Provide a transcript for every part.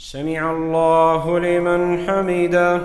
سمع الله لمن حمده.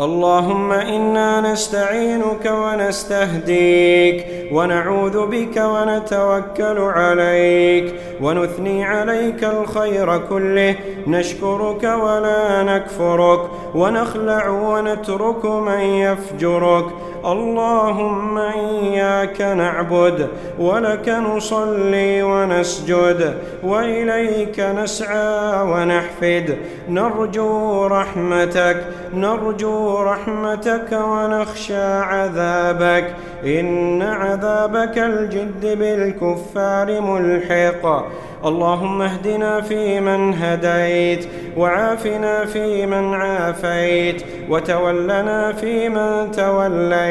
اللهم إنا نستعينك ونستهديك ونعوذ بك ونتوكل عليك ونثني عليك الخير كله. نشكرك ولا نكفرك ونخلع ونترك من يفجرك. اللهم إياك نعبد ولك نصلي ونسجد وإليك نسعى ونحفد. نرجو رحمتك نرجو رحمتك ونخشى عذابك. إن عذابك الجد بالكفار ملحق. اللهم اهدنا فيمن هديت وعافنا فيمن عافيت. وتولنا فيمن توليت.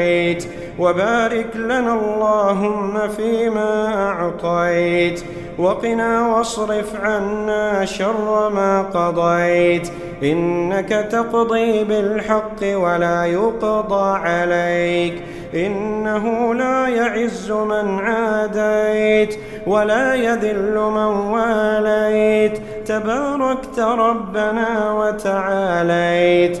وبارك لنا اللهم فيما أعطيت. وقنا واصرف عنا شر ما قضيت. إنك تقضي بالحق ولا يقضى عليك. إنه لا يعز من عاديت ولا يذل من واليت. تباركت ربنا وتعاليت.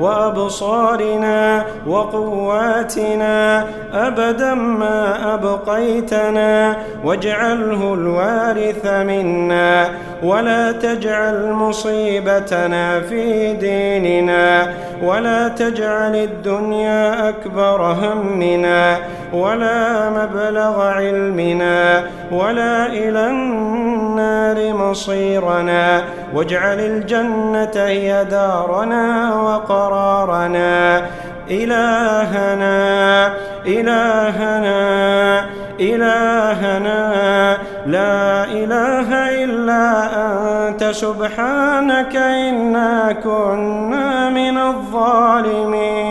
وأبصارنا وقواتنا أبدا ما أبقيتنا واجعله الوارث منا ولا تجعل مصيبتنا في ديننا ولا تجعل الدنيا أكبر همنا ولا مبلغ علمنا ولا إلى النار مصيرنا واجعل الجنة هي دارنا وقرارنا. إلهنا إلهنا إلهنا. لا إله إلا أنت سبحانك إنا كنا من الظالمين.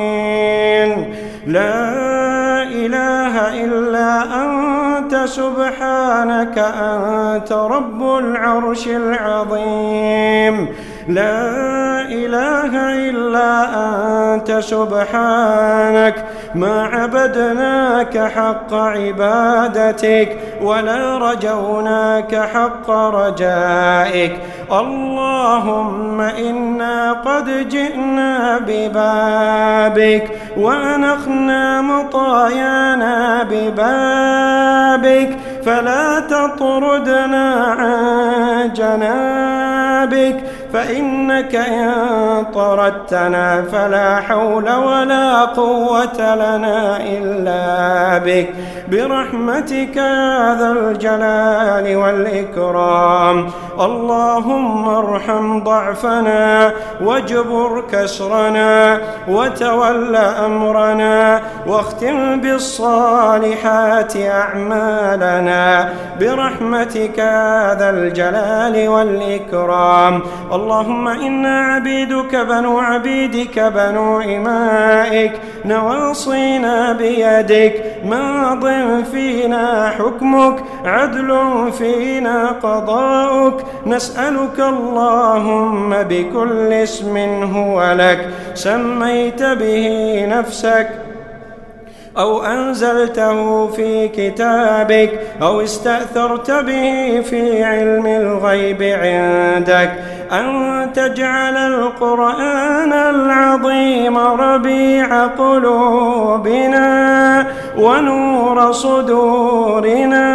لا إله إلا أنت سبحانك أنت رب العرش العظيم. لا إله إلا أنت سبحانك. ما عبدناك حق عبادتك ولا رجوناك حق رجائك. اللهم إنا قد جئنا ببابك ونخنا مطايانا ببابك. فلا تطردنا عن جنابك. فإنك إن طردتنا فلا حول ولا قوة لنا إلا بك. برحمتك يا ذا الجلال والإكرام. اللهم ارحم ضعفنا واجبر كسرنا وتول أمرنا واختم بالصالحات أعمالنا برحمتك يا ذا الجلال والإكرام. اللهم إنا عبيدك بنو عبيدك بنو إمائك نواصينا بيدك ماض فينا حكمك عدل فينا قضاؤك. نسألك اللهم بكل اسم هو لك. سميت به نفسك أو أنزلته في كتابك أو استأثرت به في علم الغيب عندك. أن تجعل القرآن العظيم ربيع قلوبنا. ونور صدورنا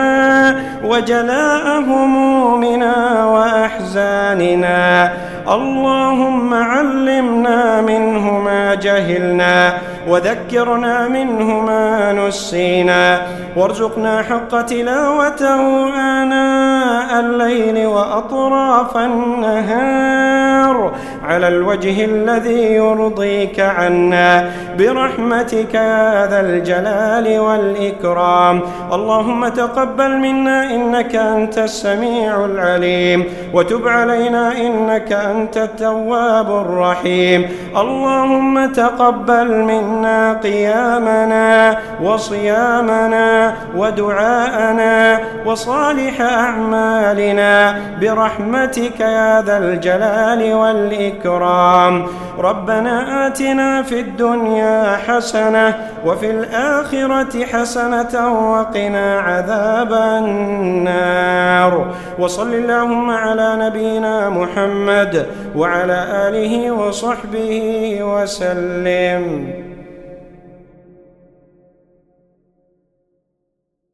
وجلاء همومنا وأحزاننا اللهم علمنا منه ما جهلنا وذكرنا منه ما نسينا وارزقنا حق تلاوته آناء الليل وأطراف النهار على الوجه الذي يرضيك عنا برحمتك يا ذا الجلال والإكرام. اللهم تقبل منا إنك أنت السميع العليم وتب علينا إنك أنت التواب الرحيم. اللهم تقبل منا قيامنا وصيامنا ودعاءنا وصالح أعمالنا. برحمتك يا ذا الجلال والإكرام. ربنا آتنا في الدنيا حسنة وفي الآخرة حسنة وقنا عذاب النار. وصل اللهم على نبينا محمد وعلى آله وصحبه وسلم.